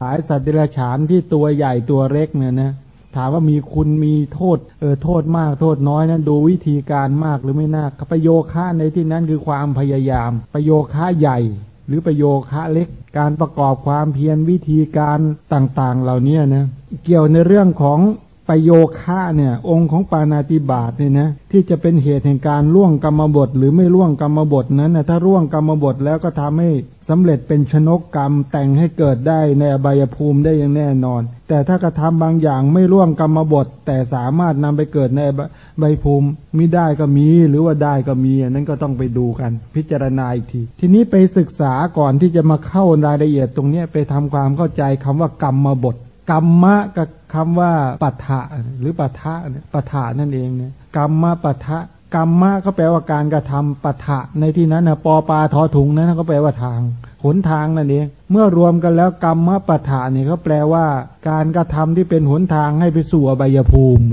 ขายสัตว์เดรัจฉานที่ตัวใหญ่ตัวเล็กเนี่ยนะถามว่ามีคุณมีโทษเออโทษมากโทษน้อยนั้นดูวิธีการมากหรือไม่น่าประโยคะในที่นั้นคือความพยายาม ประโยคะใหญ่ หรือประโยคะเล็ก การประกอบความเพียรวิธีการต่างๆ เหล่านี้นะเกี่ยวในเรื่องของ ปโยคะเนี่ย องค์ของปานาติบาตเนี่ยนะที่จะเป็นเหตุแห่งการล่วงกรรมบทหรือไม่ล่วงกรรมบทนั้นนะถ้าล่วงกรรมบทแล้วก็ทำให้สำเร็จเป็นชนกกรรมแต่งให้เกิดได้ในอบายภูมิได้อย่างแน่นอน แต่ถ้ากระทำบางอย่างไม่ล่วงกรรมบท แต่สามารถนำไปเกิดในใบภูมิมิได้ก็มี หรือว่าได้ก็มีอันนั้นก็ต้องไปดูกัน พิจารณาอีกที ทีนี้ไปศึกษาก่อนที่จะมาเข้ารายละเอียดตรงนี้ไปทำความเข้าใจคำว่ากรรมบท กรรมะกับคำว่าปัฏฐะหรือปัฏฐะปัฏฐะนั่นเองเนี่ยกรรมะปัฏฐะ กรรมะก็แปลว่าการกระทำปัฏฐะในที่นั้นนะปอปาทอถุงนั้นก็แปลว่าทางหนทางนั่นเองเมื่อรวมกันแล้วกรรมะปัฏฐะนี่เขาแปลว่า การกระทำที่เป็นหนทางให้ไปสู่อบายภูมิ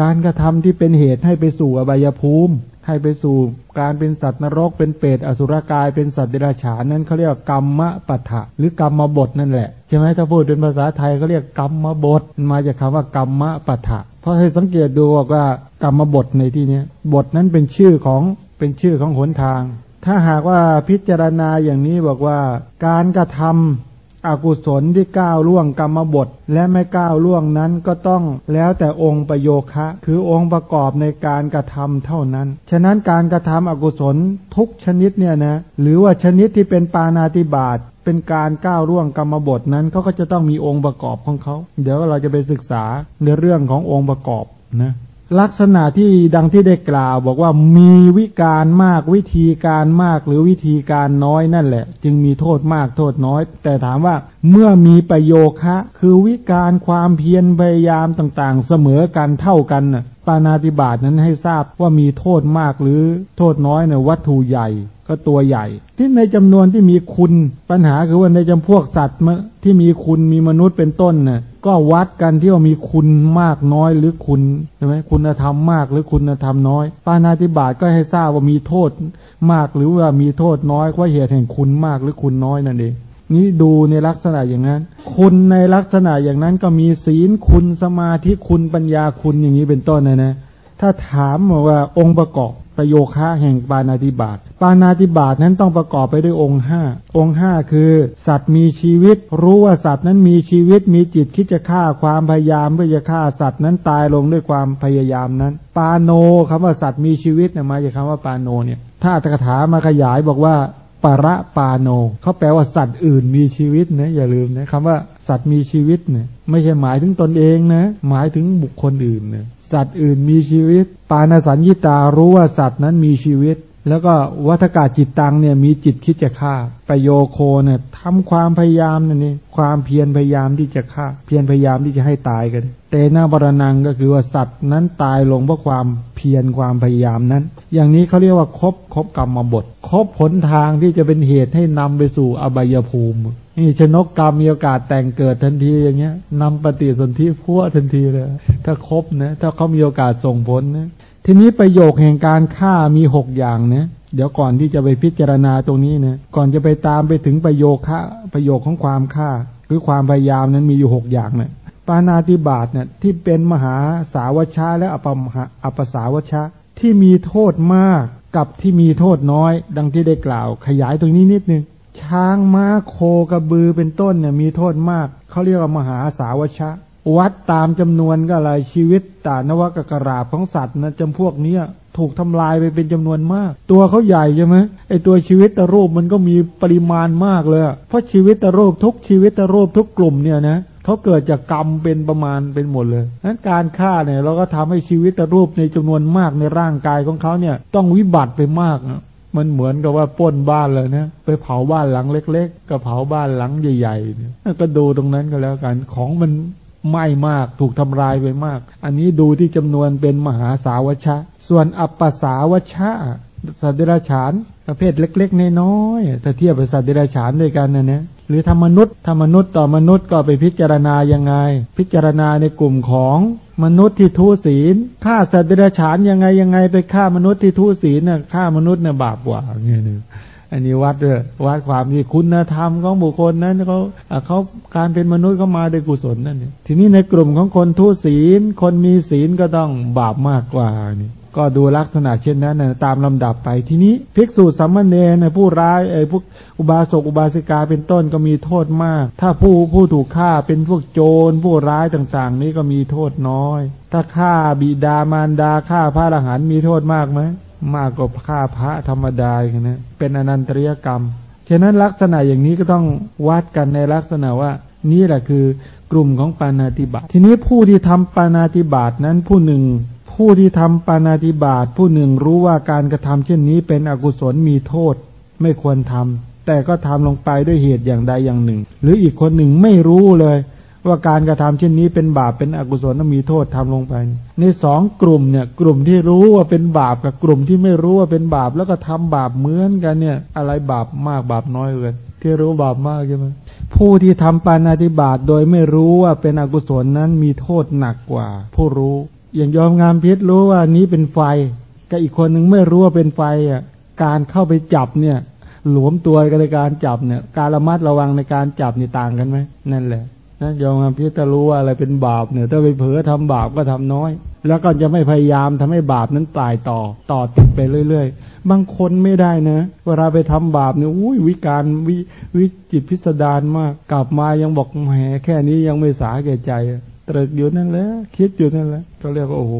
การกระทำที่เป็นเหตุให้ไปสู่อบายภูมิ ให้ไปสู่การเป็นสัตว์นรกเป็นเปรตอสุรกายเป็นสัตว์เดรัจฉานนั้นเขาเรียกกรรมปัฏฐะหรือกรรมบทนั่นแหละใช่ไหมถ้าพูดเป็นภาษาไทยเขาเรียกกรรมบทมาจากคาว่ากรรมปัฏฐะ ราะให้สังเกตดูว่ากรรมบทในที่นี้บทนั้นเป็นชื่อของเป็นชื่อของหนทาง ถ้าหากว่าพิจารณาอย่างนี้บอกว่าการกระทำอกุศลที่ก้าวล่วงกรรมบท และไม่ก้าวล่วงนั้นก็ต้องแล้วแต่องค์ประโยคะ คือองค์ประกอบในการกระทำเท่านั้น ฉะนั้นการกระทำอกุศลทุกชนิดเนี่ยนะหรือว่าชนิดที่เป็นปานาติบาต เป็นการก้าวร่วงกรรมบทนั้นเขาก็จะต้องมีองค์ประกอบของเขา เดี๋ยวเราจะไปศึกษาในเรื่องขององค์ประกอบนะลักษณะที่ดังที่ได้กล่าว บอกว่ามีวิการมากวิธีการมากหรือวิธีการน้อยนั่นแหละ จึงมีโทษมากโทษน้อย แต่ถามว่า เมื่อมีประโยคะ คือวิการความเพียรพยายามต่างๆ เสมอกันเท่ากันปานาติบาตนั้นให้ทราบว่ามีโทษมากหรือโทษน้อยในวัตถุใหญ่ก็ตัวใหญ่ ที่ในจำนวนที่มีคุณปัญหาคือว่าในจำพวกสัตว์ที่มีคุณมีมนุษย์เป็นต้นน่ะก็วัดกันที่ว่ามีคุณมากน้อยหรือคุณใช่ไหมคุณธรรมมากหรือคุณธรรมน้อย ปานาติบาตก็ให้ทราบว่ามีโทษมากหรือว่ามีโทษน้อยว่าเหตุแห่งคุณมากหรือคุณน้อยนั่นเอง นี้ดูในลักษณะอย่างนั้น คุณในลักษณะอย่างนั้นก็มีศีลคุณสมาธิคุณปัญญาคุณอย่างนี้เป็นต้นนะนะ ถ้าถามว่าองค์ประกอบประโยคะแห่งปานาติบาตปานาติบาตนั้นต้องประกอบไปด้วยองค์ห้าองค์ห้าคือ สัตว์มีชีวิต รู้ว่าสัตว์นั้นมีชีวิตมีจิตคิดจะฆ่าความพยายามเพื่อจะฆ่าสัตว์นั้นตายลงด้วยความพยายามนั้น ปาโนคำว่าสัตว์มีชีวิตเนี่ยมาจากคำว่าปาโนเนี่ย ถ้าตถาถามาขยายบอกว่า ปะระปาโนเขาแปลว่าสัตว์อื่นมีชีวิตนะอย่าลืมนะคำว่าสัตว์มีชีวิตเนี่ยไม่ใช่หมายถึงตนเองนะ หมายถึงบุคคลอื่นนะสัตว์อื่นมีชีวิต ปานสัญญิตารู้ว่าสัตว์นั้นมีชีวิต แล้วก็วัฏกาจิตตังเนี่ยมีจิตคิดจะฆ่าประโยโคเนี่ยทำความพยายามนั่นเองความเพียรพยายามที่จะฆ่า เพียรพยายามที่จะให้ตายกันเตนาบรนังก็คือว่าสัตว์นั้นตายลงเพราะความ เพียรความพยายามนั้น อย่างนี้เขาเรียกว่าครบครบกรรมบทครบผลทางที่จะเป็นเหตุให้นำไปสู่อบายภูมินี่ชนกกรรมมีโอกาสแต่งเกิดทันทีอย่างเงี้ยนำปฏิสนธิพัวทันทีเลย ถ้าครบนะถ้าเขามีโอกาสส่งผลนะทีนี้ประโยคแห่งการฆ่ามีหกอย่างนะเดี๋ยวก่อนที่จะไปพิจารณาตรงนี้นะก่อนจะไปตามไปถึงประโยคฆ่าประโยคของความฆ่าหรือความพยายามนั้นมีอยู่หกอย่างเนะี่ย ปานาติบาตเนี่ยที่เป็นมหาสาวชาและอปมหาอปสาวชาที่มีโทษมากกับที่มีโทษน้อย ดังที่ได้กล่าว ขยายตรงนี้นิดนึง ช้างม้าโคกระบือเป็นต้นเนี่ยมีโทษมาก เขาเรียกว่ามหาสาวชะ วัดตามจำนวนก็อะไรชีวิตตานวกกราบของสัตว์นะจำพวกเนี้ยถูกทำลายไปเป็นจำนวนมาก ตัวเขาใหญ่ใช่ไหมไอตัวชีวิตตรูปมันก็มีปริมาณมากเลย เพราะชีวิตตรูปทุกชีวิตตรูปทุกกลุ่มเนี่ยนะ เขาเกิดจากกรรมเป็นประมาณเป็นหมดเลยนั้นการฆ่าเนี่ยเราก็ทำให้ชีวิตรูปในจำนวนมากในร่างกายของเขาเนี่ยต้องวิบัติไปมากมันเหมือนกับว่าป้นบ้านเลยนะไปเผาบ้านหลังเล็ก ๆกับเผาบ้านหลังใหญ่ๆเนี่ยก็ดูตรงนั้นก็แล้วกันของมันไหม้มากถูกทำลายไปมาก อันนี้ดูที่จำนวนเป็นมหาสาวชะ ส่วนอัปปสาวชะ สัตว์เดรัจฉานประเภทเล็ก ๆ น้อยๆถ้าเทียบกับสัตว์เดรัจฉานด้วยกันนะเนี่ยหรือทำมนุษย์ทำมนุษย์ต่อมนุษย์ก็ไปพิจารณายังไง พิจารณาในกลุ่มของมนุษย์ที่ทุศีลฆ่าสัตว์เดรัจฉานยังไงยังไงไปฆ่ามนุษย์ที่ทุศีลน่ะฆ่ามนุษย์เนี่ยบาปกว่าเงี้ยนึงอันนี้วัดเออวัดความที่คุณธรรมของบุคคลนั้นเขาเขาการเป็นมนุษย์เขามาด้วยกุศลนั่นเนี่ยทีนี้ในกลุ่มของคนทุศีล คนมีศีลก็ต้องบาปมากกว่านี่ ก็ดูลักษณะเช่นนั้นนะตามลำดับไปทีนี้ภิกษุสัมมเนนะผู้ร้ายไอ้พวกอุบาสกอุบาสิกาเป็นต้นก็มีโทษมาก ถ้าผู้ผู้ถูกฆ่าเป็นพวกโจรผู้ร้ายต่างๆ นี้ก็มีโทษน้อย ถ้าฆ่าบิดามารดาฆ่าพระอรหันต์มีโทษมากไหมมากกว่าฆ่าพระธรรมดาอย่างนี้เป็นอนันตริยกรรมฉะนั้นลักษณะอย่างนี้ก็ต้องวัดกันในลักษณะว่า นี่แหละคือกลุ่มของปานาติบาตทีนี้ผู้ที่ทำปานาติบาตนั้นผู้หนึ่ง ผู้ที่ทำปานาติบาตผู้หนึ่งรู้ว่าการกระทำเช่นนี้เป็นอกุศลมีโทษไม่ควรทำแต่ก็ทำลงไปด้วยเหตุอย่างใดอย่างหนึ่ง หรืออีกคนหนึ่งไม่รู้เลย ว่าการกระทำเช่นนี้เป็นบาปเป็นอกุศลมีโทษทำลงไป ในสองกลุ่มเนี่ย กลุ่มที่รู้ว่าเป็นบาปกับกลุ่มที่ไม่รู้ว่าเป็นบาปแล้วก็ทำบาปเหมือนกันเนี่ย อะไรบาปมากบาปน้อยเกินที่รู้บาปมากใช่ไหมผู้ที่ทำปานาติบาตโดยไม่รู้ว่าเป็นอกุศลนั้นมีโทษหนักกว่า ผู้รู้ อย่างยอมงามพิษรู้ว่านี้เป็นไฟกับอีกคนหนึ่งไม่รู้ว่าเป็นไฟอะการเข้าไปจับเนี่ย หลวมตัวกันในการจับเนี่ย การระมัดระวังในการจับนี่ต่างกันไหมนั่นแหละนะยอมงามพิษจะรู้ว่าอะไรเป็นบาปเนี่ย ถ้าไปเผลอทำบาปก็ทำน้อย แล้วก็จะไม่พยายามทำให้บาปนั้นตายต่อต่อติดไปเรื่อย ๆ บางคนไม่ได้นะเวลาไปทำบาปเนี่ยอุ้ยวิการวิวิจิตพิสดารมากกลับมายังบอกแหมแค่นี้ยังไม่สาแก่ใจ ตรึกอยู่นั่นแหละคิดอยู่นั่นแหละก็เรียกว่าโอ้โห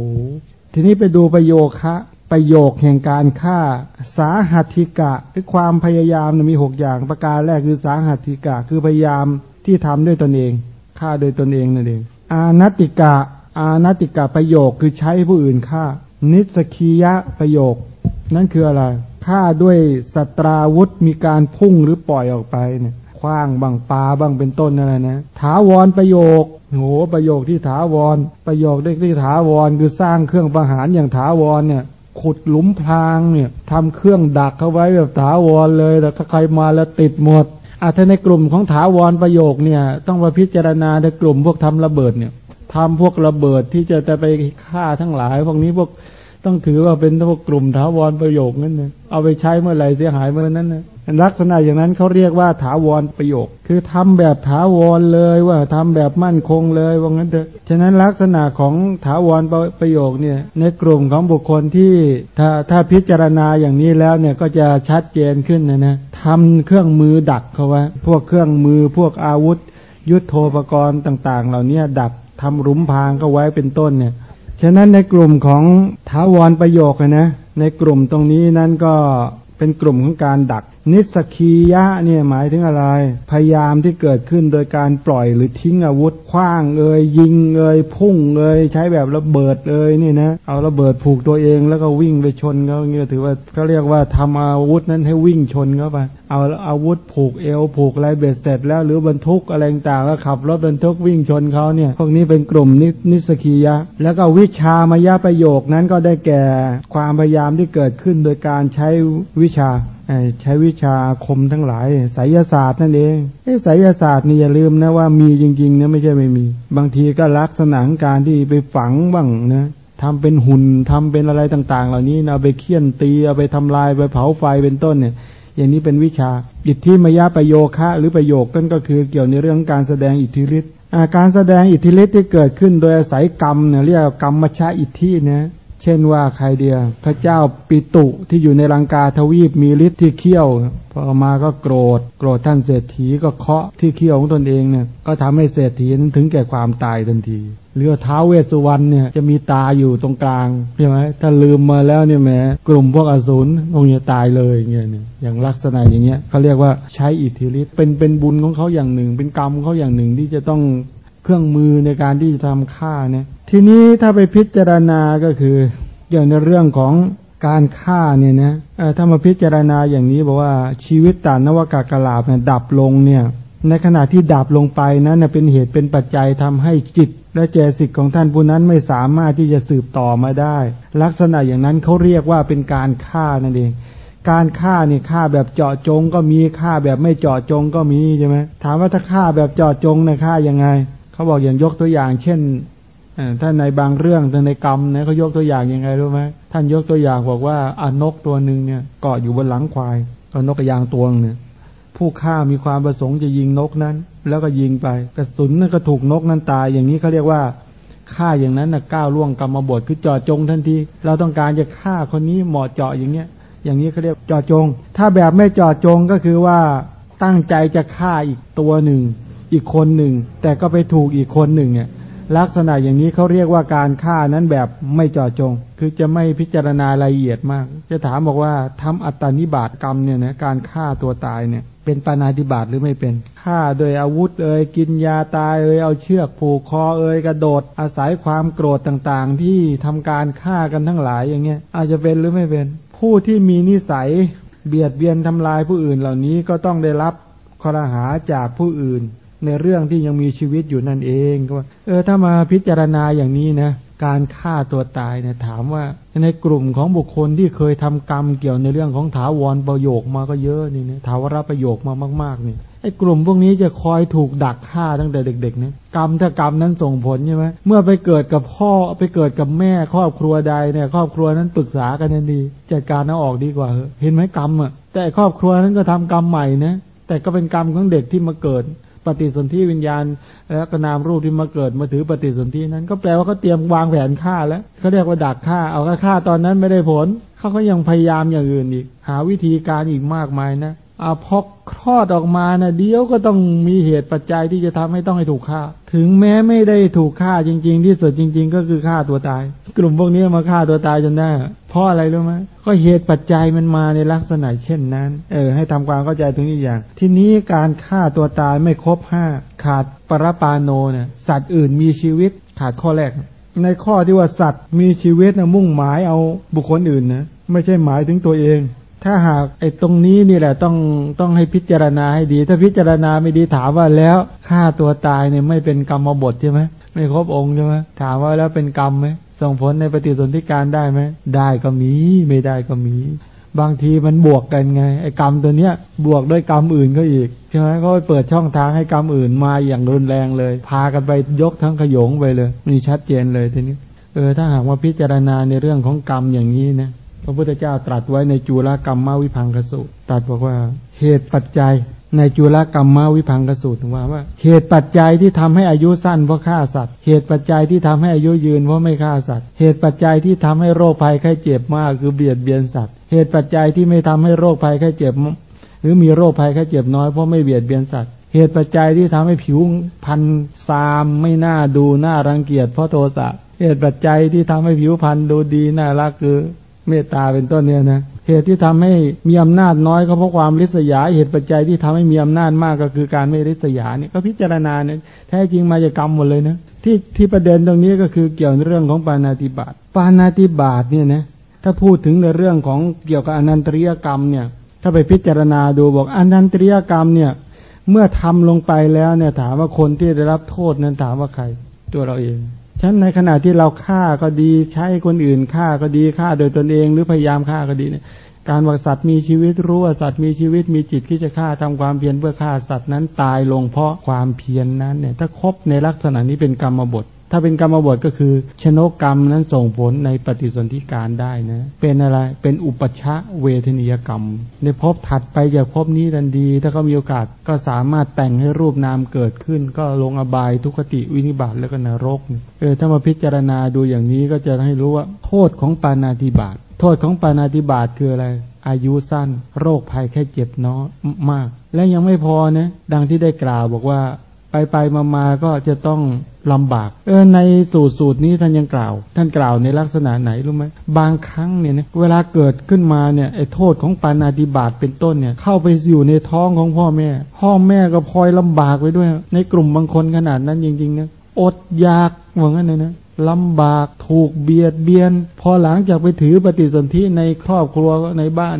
ทีนี้ไปดูประโยคะประโยคแห่งการฆ่า สาหัติกะคือความพยายามมีหกอย่างประการแรกคือสาหัติกะ คือพยายามที่ทำด้วยตนเองฆ่าโดยตนเองนั่นเอง อานัติกะ อานัติกะประโยคคือใช้ผู้อื่นฆ่า นิสกียะประโยค นั่นคืออะไรฆ่าด้วยสตราวุธมีการพุ่งหรือปล่อยออกไปเนี่ย คว้างบังปลาบ้างเป็นต้นอะไรนะถาวรประโยคโหประโยคที่ถาวร ประโยคที่ถาวรคือสร้างเครื่องประหารอย่างถาวรเนี่ยขุดหลุมพรางเนี่ยทำเครื่องดักเข้าไว้แบบถาวรเลยแต่ถ้าใครมาแล้วติดหมดอาถ้าในกลุ่มของถาวรประโยคเนี่ย ต้องมาพิจารณาในกลุ่มพวกทำระเบิดเนี่ยทำพวกระเบิดที่จะจะไปฆ่าทั้งหลาย พวกนี้พวก ต้องถือว่าเป็นพวกกลุ่มถาวรประโยคนั่นเนี่ยเอาไปใช้เมื่อไหร่เสียหายเมื่อนั้นนะลักษณะอย่างนั้นเขาเรียกว่าถาวรประโยค คือทำแบบถาวรเลยว่าทำแบบมั่นคงเลยว่างั้นเถอะฉะนั้นลักษณะของถาวรประโยคเนี่ยในกลุ่มของบุคคลที่ถ้าถ้าพิจารณาอย่างนี้แล้วเนี่ยก็จะชัดเจนขึ้นนะนะทำเครื่องมือดักเขาไว้พวกเครื่องมือพวกอาวุธ ยุทโธปกรณ์ต่าง ๆ เหล่านี้ดักทำรุมพางก็ไว้เป็นต้นเนี่ย ฉะนั้นในกลุ่มของถาวรประโยคนะในกลุ่มตรงนี้นั้นก็เป็นกลุ่มของการดักนิสกียะเนี่ยหมายถึงอะไร พยายามที่เกิดขึ้นโดยการปล่อยหรือทิ้งอาวุธคว้างเอ่ยยิงเอ่ยพุ่งเอ่ยใช้แบบระเบิดเอ่ยนี่นะเอาระเบิดผูกตัวเองแล้วก็วิ่งไปชนเขาเงี้ยถือว่าเขาเรียกว่าทำอาวุธนั้นให้วิ่งชนเขาไปเอาอาวุธผูกเอวผูกไรเบ็ดเสร็จ แล้วหรือบรรทุกอะไรต่างแล้วขับรถบรรทุกวิ่งชนเขาเนี่ยพวกนี้เป็นกลุ่มนินิสกียะ แล้วก็วิชามายาประโยคนั้นก็ได้แก่ความพยายามที่เกิดขึ้นโดยการใช้วิชา ใช้วิชาคมทั้งหลายไสยศาสตร์นั่นเองไอ้ไสยศาสตร์นี่อย่าลืมนะว่ามีจริงๆนะไม่ใช่ไม่มี บางทีก็ลักษณะการที่ไปฝังบ้างนะทำเป็นหุ่นทำเป็นอะไรต่าง ๆ เหล่านี้เอาไปเคี่ยนตีเอาไปทำลายไปเผาไฟเป็นต้นเนี่ย อย่างนี้เป็นวิชาอิทธิมยาประโยคะหรือประโยคนั่นก็คือเกี่ยวในเรื่องการแสดงอิทธิฤทธิ์การแสดงอิทธิฤทธิ์ที่เกิดขึ้นโดยอาศัยกรรมเนี่ยเรียกกรรมมชาอิทธินะ เช่นว่าใครเดียพระเจ้าปิตุที่อยู่ในลังกาทวีปมีฤทธิ์ที่เขี้ยวพอมาก็โกรธ โกรธท่านเศรษฐีก็เคาะที่เขี้ยวของตนเองเนี่ยก็ทำให้เศรษฐีนั้นถึงแก่ความตายทันทีเรือเท้าเวสุวรรณเนี่ยจะมีตาอยู่ตรงกลางใช่ไหมถ้าลืมมาแล้วเนี่ยแหมกลุ่มพวกอสูรคงจะตายเลยอย่างเงี้ยอย่างลักษณะอย่างเงี้ยเขาเรียกว่าใช้อิทธิฤทธิ์เป็นเป็นบุญของเขาอย่างหนึ่ง เป็นกรรมเขาอย่างหนึ่งที่จะต้องเครื่องมือในการที่จะทำฆ่าเนี่ย ทีนี้ถ้าไปพิจารณาก็คือเกี่ยวในเรื่องของการฆ่าเนี่ยนะถ้ามาพิจารณาอย่างนี้บอกว่าชีวิตตานวากากลาบเนี่ยดับลงเนี่ย ในขณะที่ดับลงไปนั้นเป็นเหตุเป็นปัจจัยทำให้จิต และเจสิกของท่านผู้นั้นไม่สามารถที่จะสืบต่อมาได้ ลักษณะอย่างนั้นเขาเรียกว่าเป็นการฆ่านั่นเอง การฆ่าเนี่ยฆ่าแบบเจาะจงก็มีฆ่าแบบไม่เจาะจงก็มีใช่ไหมถามว่าถ้าฆ่าแบบเจาะจงเนี่ยฆ่ายังไงเขาบอกอย่างยกตัวอย่าง เช่น ท่านในบางเรื่องในกรรมเนี่ยเขายกตัวอย่างยังไงรู้ไหมท่านยกตัวอย่างบอกว่าอนกตัวหนึ่งเนี่ยเกาะอยู่บนหลังควายเอานกกระยางตัวงเนี่ยผู้ฆ่ามีความประสงค์จะยิงนกนั้น แล้วก็ยิงไปกระสุนนั่นก็ถูกนกนั้นตาย อย่างนี้เขาเรียกว่าฆ่าอย่างนั้นนะก้าวล่วงกรรมบทคือจอจงทันที เราต้องการจะฆ่าคนนี้เหมาะเจาะอย่างเงี้ย อย่างนี้เขาเรียกจอจง ถ้าแบบไม่จอจงก็คือว่าตั้งใจจะฆ่าอีกตัวหนึ่ง อีกคนหนึ่ง แต่ก็ไปถูกอีกคนหนึ่งเนี่ย ลักษณะอย่างนี้เขาเรียกว่าการฆ่านั้นแบบไม่จ่อจง คือจะไม่พิจารณารายละเอียดมาก จะถามบอกว่าทำอัตตานิบาตกรรมเนี่ยนะการฆ่าตัวตายเนี่ย เป็นปานาติบาตหรือไม่เป็นฆ่าโดยอาวุธเอ่ยกินยาตายเอ่ยเอาเชือกผูกคอเอ่ยกระโดด อาศัยความโกรธต่างๆ ที่ทำการฆ่ากันทั้งหลายอย่างเงี้ย อาจจะเป็นหรือไม่เป็น ผู้ที่มีนิสัยเบียดเบียนทำลายผู้อื่นเหล่านี้ก็ต้องได้รับคอรหาจากผู้อื่น ในเรื่องที่ยังมีชีวิตอยู่นั่นเองก็ว่า เออถ้ามาพิจารณาอย่างนี้นะการฆ่าตัวตายเนี่ยถามว่าในกลุ่มของบุคคลที่เคยทำกรรมเกี่ยวในเรื่องของถาวรประโยคมาก็เยอะนี่นะถาวรประโยคมามากๆนี่ไอ้กลุ่มพวกนี้จะคอยถูกดักฆ่าตั้งแต่เด็กๆเนี่ยกรรมถ้ากรรมนั้นส่งผลใช่ไหมเมื่อไปเกิดกับพ่อไปเกิดกับแม่ครอบครัวใดเนี่ยครอบครัวนั้นปรึกษากันทันทีจัดการเอาออกดีกว่าเห็นไหมกรรมอะแต่ครอบครัวนั้นก็ทำกรรมใหม่นะแต่ก็เป็นกรรมของเด็กที่มาเกิด ปฏิสนธิวิญญาณ และก็นามรูปที่มาเกิดมาถือปฏิสนธินั้น ก็แปลว่าเขาเตรียมวางแผนฆ่าแล้วเขาเรียกว่าดักฆ่า เอาฆ่าตอนนั้นไม่ได้ผลเขาก็ยังพยายามอย่างอื่นอีก หาวิธีการอีกมากมายนะ อาพอคลอดออกมานะเดี๋ยวก็ต้องมีเหตุปัจจัยที่จะทำให้ต้องให้ถูกฆ่า ถึงแม้ไม่ได้ถูกฆ่าจริง ๆ ที่สุดจริง ๆ ก็คือฆ่าตัวตาย กลุ่มพวกนี้มาฆ่าตัวตายจนได้เพราะอะไรรู้ไหมก็เหตุปัจจัยมันมาในลักษณะเช่นนั้น เออ ให้ทำความเข้าใจตรงนี้อย่าง ทีนี้การฆ่าตัวตายไม่ครบห้าขาดปรปาโนเนี่ยสัตว์อื่นมีชีวิตขาดข้อแรก ในข้อที่ว่าสัตว์มีชีวิตนะมุ่งหมายเอาบุคคลอื่นนะไม่ใช่หมายถึงตัวเอง ถ้าหากไอ้ตรงนี้นี่แหละต้องต้องให้พิจารณาให้ดี ถ้าพิจารณาไม่ดีถามว่าแล้วฆ่าตัวตายเนี่ยไม่เป็นกรรมบทใช่ไหมไม่ครบองค์ใช่ไหมถามว่าแล้วเป็นกรรมไหมส่งผลในปฏิสนธิการได้ไหมได้ก็มีไม่ได้ก็มี บางทีมันบวกกันไงไอ้กรรมตัวเนี้ยบวกด้วยกรรมอื่นก็อีกใช่ไหมก็ไปเปิดช่องทางให้กรรมอื่นมาอย่างรุนแรงเลย พากันไปยกทั้งขยงไปเลยมีชัดเจนเลยทีนี้เออถ้าหากว่าพิจารณาในเรื่องของกรรมอย่างนี้นะ ระพุทธเจ้าตรัสไว้ในจุลกรรมมาวิพังกสูตรตรัสบอกว่าเหตุปัจจัยในจุลกรรมมาวิพังกสูตรว่าว่า เหตุปัจจัยที่ทำให้อายุสั้นเพราะฆ่าสัตว์ เหตุปัจจัยที่ทำให้อายุยืนเพราะไม่ฆ่าสัตว์ เหตุปัจจัยที่ทำให้โรคภัยไข้เจ็บมากคือเบียดเบียนสัตว์ เหตุปัจจัยที่ไม่ทำให้โรคภัยไข้เจ็บ หรือมีโรคภัยไข้เจ็บน้อยเพราะไม่เบียดเบียนสัตว์ เหตุปัจจัยที่ทำให้ผิวพันซามไม่น่าดูน่ารังเกียจเพราะโทสะเหตุปัจจัยที่ทำให้ผิวพันดูดีน่ารักคือ เมตตาเป็นต้นเนี่ยนะเหตุที่ทำให้มีอำนาจน้อยก็เพราะความริษยา เหตุปัจจัยที่ทำให้มีอำนาจมากก็คือการไม่ริษยาเนี่ยก็พิจารณาเนี่ยแท้จริงมาจากกรรมหมดเลยนะที่ที่ประเด็นตรงนี้ก็คือเกี่ยวเรื่องของปานาติบาตปานาติบาตเนี่ยนะถ้าพูดถึงในเรื่องของเกี่ยวกับอนันตริยกรรมเนี่ย ถ้าไปพิจารณาดูบอกอนันตริยกรรมเนี่ยเมื่อทำลงไปแล้วเนี่ยถามว่าคนที่ได้รับโทษนั้นถามว่าใคร ตัวเราเอง ฉันในขณะที่เราฆ่าก็ดี ใช้คนอื่นฆ่าก็ดีฆ่าโดยตนเองหรือพยายามฆ่าก็ดีเนี่ยการว่าสัตว์มีชีวิตรู้ว่าสัตว์มีชีวิตมีจิตที่จะฆ่าทำความเพียรเพื่อฆ่าสัตว์นั้นตายลงเพราะความเพียรนนั้นเนี่ยถ้าครบในลักษณะนี้เป็นกรรมบท ถ้าเป็นกรรมบทก็คือ ชนกกรรมนั้นส่งผลในปฏิสนธิการได้นะ เป็นอะไรเป็นอุปชะเวทนิยกรรม ในภพถัดไปจากภพนี้ทันดี ถ้าเขามีโอกาสก็สามารถแต่งให้รูปนามเกิดขึ้น ก็ลงอบายทุกติวินิบาตแล้วก็นรกเออถ้ามาพิจารณาดูอย่างนี้ก็จะให้รู้ว่าโทษของปานาติบาตโทษของปานาติบาตคืออะไรอายุสั้น โรคภัยแค่เจ็บน้อยมาก และยังไม่พอนะดังที่ได้กล่าวบอกว่า ไปไปมามาก็จะต้องลำบาก เออในสูตรสูตรนี้ท่านยังกล่าว ท่านกล่าวในลักษณะไหนรู้ไหมบางครั้งเนี่ยเวลาเกิดขึ้นมาเนี่ยไอ้โทษของปานาติบาตเป็นต้นเนี่ย เข้าไปอยู่ในท้องของพ่อแม่ พ่อแม่ก็พลอยลำบากไปด้วย ในกลุ่มบางคนขนาดนั้นจริงๆนะอดอยากว่างั้นเลยนะลำบากถูกเบียดเบียน พอหลังจากไปถือปฏิสนธิในครอบครัวในบ้าน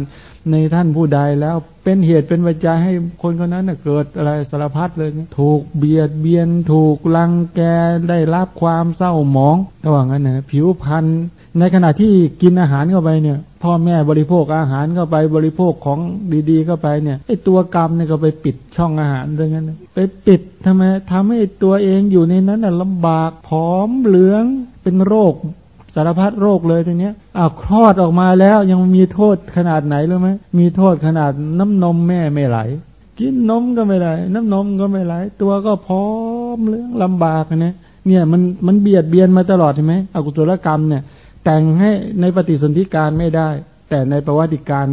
ในท่านผู้ใดแล้วเป็นเหตุเป็นปัจจัยให้คนคนนั้นเกิดอะไรสารพัดเลย ถูกเบียดเบียนถูกลังแกได้รับความเศร้าหมองระหว่างนั้นนะผิวพันธ์ในขณะที่กินอาหารเข้าไปเนี่ย พ่อแม่บริโภคอาหารเข้าไปบริโภคของดีๆเข้าไปเนี่ยไอตัวกรรมเนี่ยก็ไปปิดช่องอาหารด้วยงั้นไปปิดทำไมทำให้ตัวเองอยู่ในนั้นน่ะลำบากผอมเหลืองเป็นโรค สารพัดโรคเลยทีเนี้ยอ้าวคลอดออกมาแล้วยังมีโทษขนาดไหนรู้ไหมมีโทษขนาดน้ำนมแม่ไม่ไหล กินนมก็ไม่ไหล น้ำนมก็ไม่ไหล ตัวก็พร้อมเรื่องลำบากนะเนี่ยมันมันเบียดเบียนมาตลอดใช่ไหมอกุศลกรรมเนี่ย แต่งให้ในปฏิสนธิการไม่ได้ แต่ในประวัติการ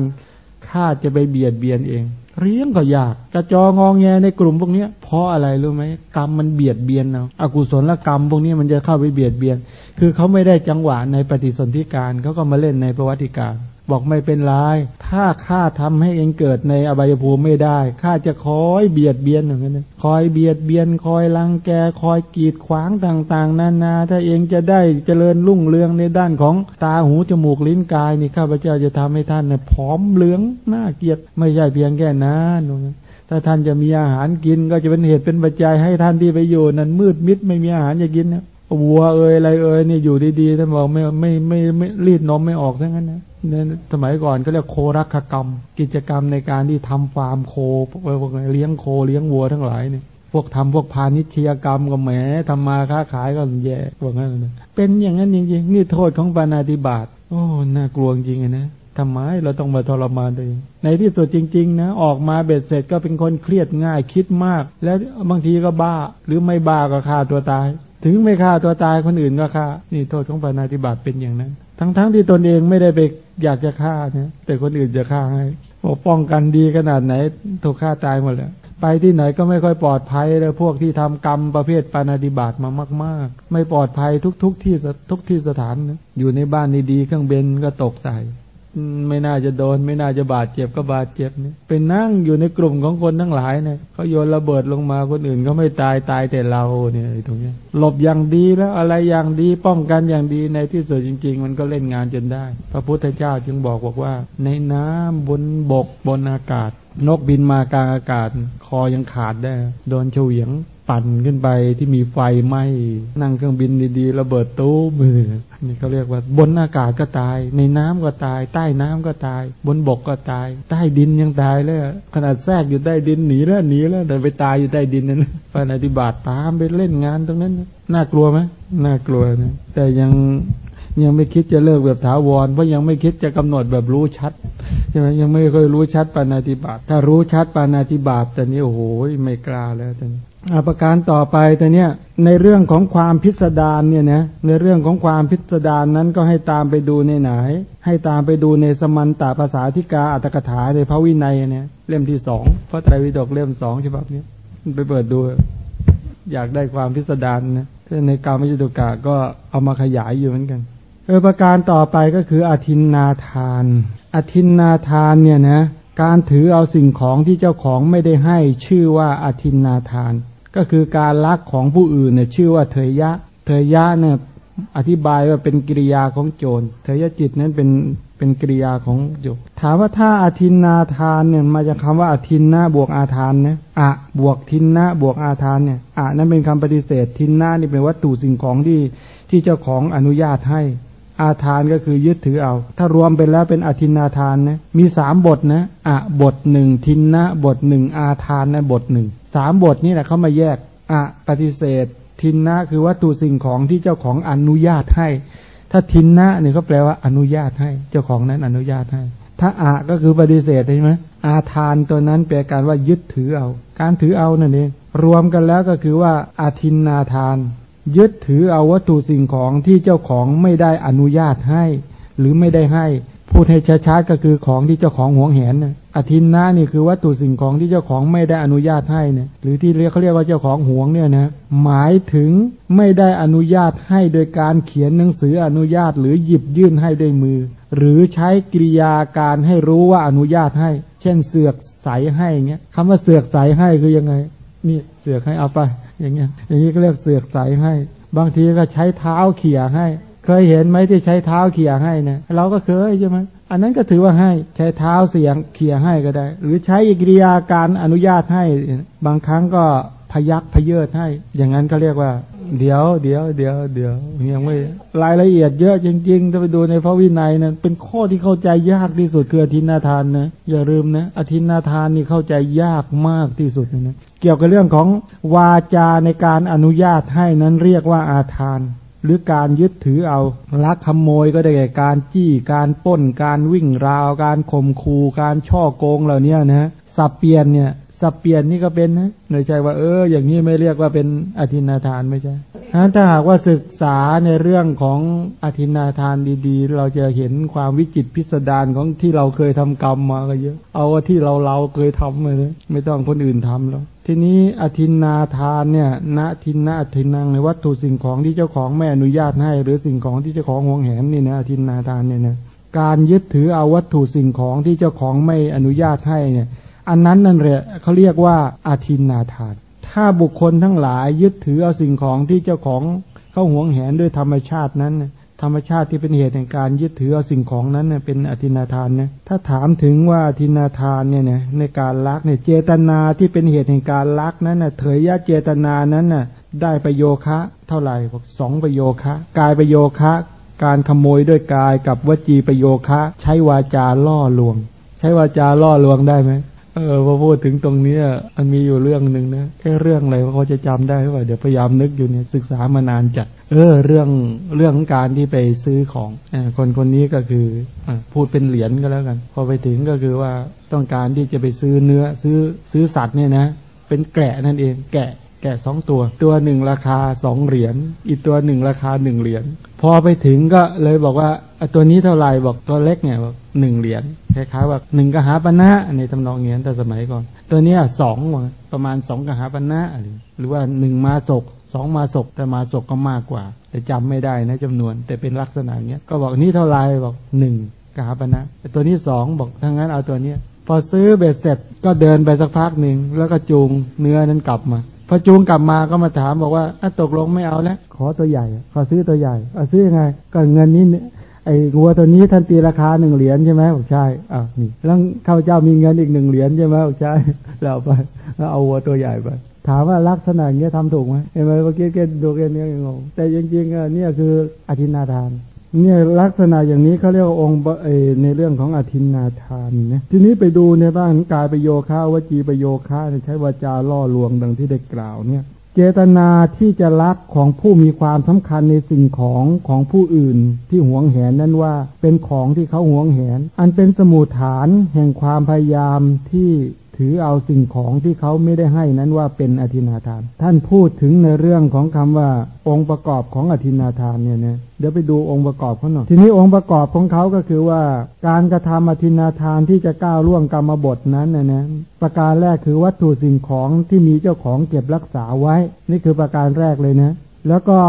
ข้าจะไปเบียดเบียนเอง เรียงก็ยากกระจององแงในกลุ่มพวกนี้เพราะอะไรรู้ไหมกรรมมันเบียดเบียนเนาะอกุศลกรรมพวกนี้มันจะเข้าไปเบียดเบียน คือเขาไม่ได้จังหวะในปฏิสนธิการเขาก็มาเล่นในประวัติการ บอกไม่เป็นไร ถ้าข้าทำให้เองเกิดในอบายภูมิไม่ได้ ข้าจะคอยเบียดเบียนอย่างนั้น คอยเบียดเบียน คอยลังแก คอยกีดขวางต่างๆ นานา ถ้าเองจะได้เจริญรุ่งเรืองในด้านของตาหู จมูก ลิ้น กาย นี่ข้าพเจ้าจะทำให้ท่านเนี่ยผอมเหลือง น่าเกียด ไม่ใช่เพียงแค่นั้นถ้าท่านจะมีอาหารกินก็จะเป็นเหตุเป็นปัจจัยให้ท่านที่ไปอยู่นั้นมืดมิดไม่มีอาหารจะกินนะ วัวเอ่ยอะไรเอ่ยนี่อยู่ดีๆท่านบอกไม่ไม่ไม่ไม่รีดนมไม่ออกซะงั้นนะสมัยก่อนก็เรียกโครักกรรม กิจกรรมในการที่ทำฟาร์มโคพวกเลี้ยงโคเลี้ยงวัวทั้งหลายเนี่ยพวกทำพวกพาณิชยกรรมก็แหมทำมาค้าขายก็แย่พวกนั้นเป็นอย่างนั้นจริงๆนี่โทษของปานาติบาตโอ้น่ากลัวจริงๆนะทำไมเราต้องมาทรมานตัวเองในที่สุดจริง ๆ นะ ออกมาเบ็ดเสร็จก็เป็นคนเครียดง่ายคิดมาก แล้วบางทีก็บ้า หรือไม่บ้าก็ฆ่าตัวตาย ถึงไม่ฆ่าตัวตายคนอื่นก็ฆ่า นี่โทษของปานาติบาตเป็นอย่างนั้น ทั้งๆทที่ตนเองไม่ได้ไปอยากจะฆ่าเนี่ยแต่คนอื่นจะฆ่าให้บอกป้องกันดีขนาดไหนถูกฆ่าตายหมดแล้วไปที่ไหนก็ไม่ค่อยปลอดภัยเลยพวกที่ทำกรรมประเภทปานาดิบาตมามาก ๆ ไม่ปลอดภัยทุก ๆทที่ทุกที่สถานอยู่ในบ้านดีๆเครื่องเบนก็ตกใส่ ไม่น่าจะโดน ไม่น่าจะบาดเจ็บก็บาดเจ็บเนี่ยเป็นนั่งอยู่ในกลุ่มของคนทั้งหลายเนี่ยเขาโยนระเบิดลงมาคนอื่นก็ไม่ตายตายแต่เราเนี่ยตรงนี้หลบอย่างดีแล้วอะไรอย่างดีป้องกันอย่างดีในที่สุดจริง ๆ มันก็เล่นงานจนได้ พระพุทธเจ้าจึงบอกบอกว่า ในน้ำบนบกบนอากาศ นกบินมากลางอากาศ คอยังขาดได้ โดนเฉวียงปั่นขึ้นไปที่มีไฟไหม้นั่งเครื่องบินดีๆระเบิดตู้มือนี่เขาเรียกว่า บนอากาศก็ตาย ในน้ำก็ตาย ใต้น้ำก็ตาย บนบกก็ตาย ใต้ดินยังตายเลยขนาดแทรกอยู่ใต้ดินหนีแล้วหนีแล้วแต่ไปตายอยู่ใต้ดินนั่นปนอธิบาตตามไปเล่นงานตรงนั้น น่ากลัวไหมน่ากลัวนะแต่ยัง ยังไม่คิดจะเลิกแบบถาวรเพราะยังไม่คิดจะกำหนดแบบรู้ชัดใช่ไหมยังไม่เคยรู้ชัดปานาติบาตถ้ารู้ชัดปานาติบาตแต่นี้โอ้โหไม่กล้าแล้วแตอนนี้ประการต่อไปแต่เนี้ยในเรื่องของความพิสดารเนี่ยนะในเรื่องของความพิสดารนั้นก็ให้ตามไปดูในไหน ให้ตามไปดูในสมันตาภาษาธิกาอัตถกถาในพระวินัยเนี่ยเล่มที่สองพระไตรปิฎกเล่มสองฉบับนี้ไปเปิดดู อยากได้ความพิสดารนะในกามจิตุกะก็เอามาขยายอยู่เหมือนกัน เออประการต่อไปก็คืออธินนาทาน อธินนาทานเนี่ยนะ การถือเอาสิ่งของที่เจ้าของไม่ได้ให้ชื่อว่าอธินนาทาน ก็คือการลักของผู้อื่นเนี่ยชื่อว่าเถยยะเถยยะเนี่ยอธิบายว่าเป็นกิริยาของโจรเถยยะจิตนั้นเป็นเป็นกิริยาของโจรถามว่าถ้าอาทินนาทานเนี่ยมาจากคาว่าอาทินนาบวกอาทานนะอะบวกทินนาบวกอาทานเนี่ยอะนั้นเป็นคำปฏิเสธทินนานี่เป็นวัตถุสิ่งของที่ที่เจ้าของอนุญาตให้ อาทานก็คือยึดถือเอา ถ้ารวมไปแล้วเป็นอทินนาทานนะมีสามบทนะอะบทหนึ่งทินนะบทหนึ่งอาทานนะบทหนึ่งสามบทนี้แหละเขามาแยกอะปฏิเสธ ทินนะคือวัตถุสิ่งของที่เจ้าของอนุญาตให้ ถ้าทินนะเนี่ยก็แปลว่าอนุญาตให้ เจ้าของนั้นอนุญาตให้ ถ้าอะก็คือปฏิเสธใช่ไหมอาทานตัวนั้นแปลการว่ายึดถือเอา การถือเอานั่นเองรวมกันแล้วก็คือว่าอาทินนาทาน ยึดถือเอาวัตถุสิ่งของที่เจ้าของไม่ได้อนุญาตให้ หรือไม่ได้ให้ พูดให้ช้าๆก็คือของที่เจ้าของหวงแหนนะอธินนานี่คือวัตถุสิ่งของที่เจ้าของไม่ได้อนุญาตให้เนี่ยหรือที่เรียกเขาเรียกว่าเจ้าของหวงเนี่ยนะหมายถึงไม่ได้อนุญาตให้โดยการเขียนหนังสืออนุญาตหรือหยิบยื่นให้ด้วยมือ หรือใช้กิริยาการให้รู้ว่าอนุญาตให้ เช่นเสือกใสให้เงี้ยคำว่าเสือกใสให้คือยังไงนี่เสือกให้เอาไป อย่างเงี้ยอย่างนี้ก็เรียกเสือกใสให้ บางทีก็ใช้เท้าเขี่ยให้ เคยเห็นไหมที่ใช้เท้าเขี่ยให้นะเราก็เคยใช่ไหมอันนั้นก็ถือว่าให้ใช้เท้าเสียงเขี่ยให้ก็ได้ หรือใช้กิริยาการอนุญาตให้ บางครั้งก็พยักพเยิดให้ อย่างนั้นก็เรียกว่า เดี๋ยวเดี๋ยวเดี๋ยวเดี๋ยวยังไม่รายละเอียดเยอะจริงๆ ถ้าไปดูในพระวินัยนะเป็นข้อที่เข้าใจยากที่สุดคืออธินาทานนะอย่าลืมนะอธินาทานนี่เข้าใจยากมากที่สุดนะเกี่ยวกับเรื่องของวาจาในการอนุญาตให้นั้นเรียกว่าอาทาน หรือการยึดถือเอาลักขโมยก็ได้แก่การจี้การป้น การวิ่งราว การข่มคูการช่อโกงเหล่านี้นะสับเปลี่ยนเนี่ย สับเปลี่ยนนี่ก็เป็นนะในใจว่าเออ อย่างนี้ไม่เรียกว่าเป็นอธินาทานไม่ใช่ถ้าหากว่าศึกษาในเรื่องของอธินาทานดีๆ เราจะเห็นความวิจิตพิสดารของที่เราเคยทำกรรมมาก็เยอะ เอาว่าที่เราเราเคยทำเลยไม่ต้องคนอื่นทำแล้วทีนี้อธินาทานเนี่ยณทินนาอธินังในวัตถุสิ่งของที่เจ้าของไม่อนุญาตให้ หรือสิ่งของที่เจ้าของหวงแหนนี่นะอธินาทานเนี่ยนะการยึดถือเอาวัตถุสิ่งของที่เจ้าของไม่อนุญาตให้เนี่ย อันนั้นนั่นแหละเขาเรียกว่าอาทินนาทาน ถ้าบุคคลทั้งหลายยึดถือเอาสิ่งของที่เจ้าของเขาหวงแหนด้วยธรรมชาตินั้น ธรรมชาติที่เป็นเหตุแห่งการยึดถือเอาสิ่งของนั้นเป็นอธินาทานนะถ้าถามถึงว่าอธินาทานเนี่ยนะในการลักเนี่ยเจตนาที่เป็นเหตุแห่งการลักนั้นนะเถยยะเจตนานั้นนะได้ประโยคะ เท่าไหร่บอกสองประโยคะ กายประโยคะ การขโมยด้วยกายกับวจีประโยคะ ใช้วาจาล่อลวง ใช้วาจาล่อลวงได้ไหม เออพอพูดถึงตรงนี้มันมีอยู่เรื่องหนึ่งนะแค่เรื่องอะไรเขาจะจำได้ว่าเดี๋ยวพยายามนึกอยู่เนี่ยศึกษามานานจัด เออ เรื่องเรื่องการที่ไปซื้อของอคนคนนี้ก็คืออพูดเป็นเหรียญก็แล้วกัน พอไปถึงก็คือว่าต้องการที่จะไปซื้อเนื้อซื้อซื้อสัตว์เนี่ยนะเป็นแกะนั่นเอง แกะ แกะสองตัว ตัวหนึ่งราคาสองเหรียญอีกตัวหนึ่งราคาหนึ่งเหรียญพอไปถึงก็เลยบอกว่าตัวนี้เท่าไหร่บอกตัวเล็กเนี่ยบอกหนึ่งเหรียญคล้ายๆว่าหนึ่งกหาปณะในทำนองเงี้ยแต่สมัยก่อน ตัวเนี้ยสองประมาณสองกหาปณะหรือว่าหนึ่งมาศกสองมาศกแต่มาศกก็มากกว่า แต่จำไม่ได้นะจำนวน แต่เป็นลักษณะเงี้ยก็บอกนี้เท่าไหร่บอกหนึ่งกหาปณะตัวนี้สองบอกถ้างั้นเอาตัวเนี้ยพอซื้อเบ็ดเสร็จก็เดินไปสักพักหนึ่งแล้วก็จูงเนื้อนั้นกลับมา พอจูงกลับมาก็มาถามบอกว่าตกลงไม่เอาแล้วขอตัวใหญ่ ขอซื้อตัวใหญ่เอาซื้อยังไง ก็เงินนี้ไอ้งัวตัวนี้ท่านตีราคาหนึ่งเหรียญใช่ไหมบอกใช่อ่านี่แล้วข้าเจ้ามีเงินอีกหนึ่งเหรียญใช่ไหมบอกใช่แล้วไปแล้วเอาวัวตัวใหญ่ไปถามว่าลักษณะอย่างนี้ทำถูกไหมเห็นไหมเมื่อกี้เกดูเกนี้ยงงแต่จริงๆเนี่ยคืออธินาทาน เนี่ยลักษณะอย่างนี้เขาเรียกว่าองค์ในเรื่องของอธินาทานนะทีนี้ไปดูในบ้านกายประโยคะวจีประโยคะใช้วาจาล่อลวงดังที่ได้กล่าวเนี่ย เจตนาที่จะรักของผู้มีความสำคัญในสิ่งของของผู้อื่นที่หวงแหนนั้นว่าเป็นของที่เขาหวงแหน อันเป็นสมุทฐานแห่งความพยายามที่ ถือเอาสิ่งของที่เขาไม่ได้ให้นั้นว่าเป็นอธินาทาน ท่านพูดถึงในเรื่องของคำว่าองค์ประกอบของอธินาทานเนี่ยนะเดี๋ยวไปดูองค์ประกอบเขาหน่อยทีนี้องค์ประกอบของเขาก็คือว่า การกระทำอธินาทานที่จะก้าวล่วงกรรมบทนั้นนะนะประการแรกคือวัตถุสิ่งของที่มีเจ้าของเก็บรักษาไว้ นี่คือประการแรกเลยนะ แล้วก็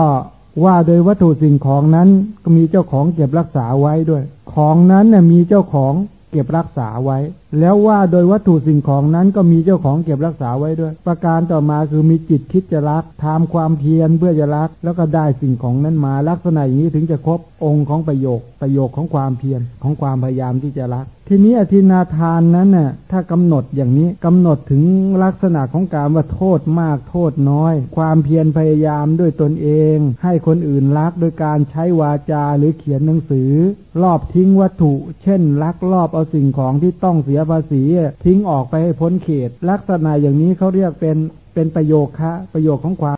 ว่าโดยวัตถุสิ่งของนั้นก็มีเจ้าของเก็บรักษาไว้ด้วย ของนั้นน่ยมีเจ้าของ เก็บรักษาไว้ แล้วว่าโดยวัตถุสิ่งของนั้นก็มีเจ้าของเก็บรักษาไว้ด้วย ประการต่อมาคือมีจิตคิดจะรักทำความเพียรเพื่อจะรัก แล้วก็ได้สิ่งของนั้นมาลักษณะอย่างนี้ถึงจะครบองค์ของประโยคประโยคของความเพียรของความพยายามที่จะรักทีนี้อธินาทานนั้นน่ะถ้ากำหนดอย่างนี้กำหนดถึงลักษณะของการว่าโทษมากโทษน้อย ความเพียรพยายามด้วยตนเอง ให้คนอื่นรักโดยการใช้วาจาหรือเขียนหนังสือ รอบทิ้งวัตถุ เช่น ลักลอบเอาสิ่งของที่ต้องเสียภาษี ทิ้งออกไปให้พ้นเขต ลักษณะอย่างนี้เขาเรียกเป็นเป็นประโยคะประโยคของความ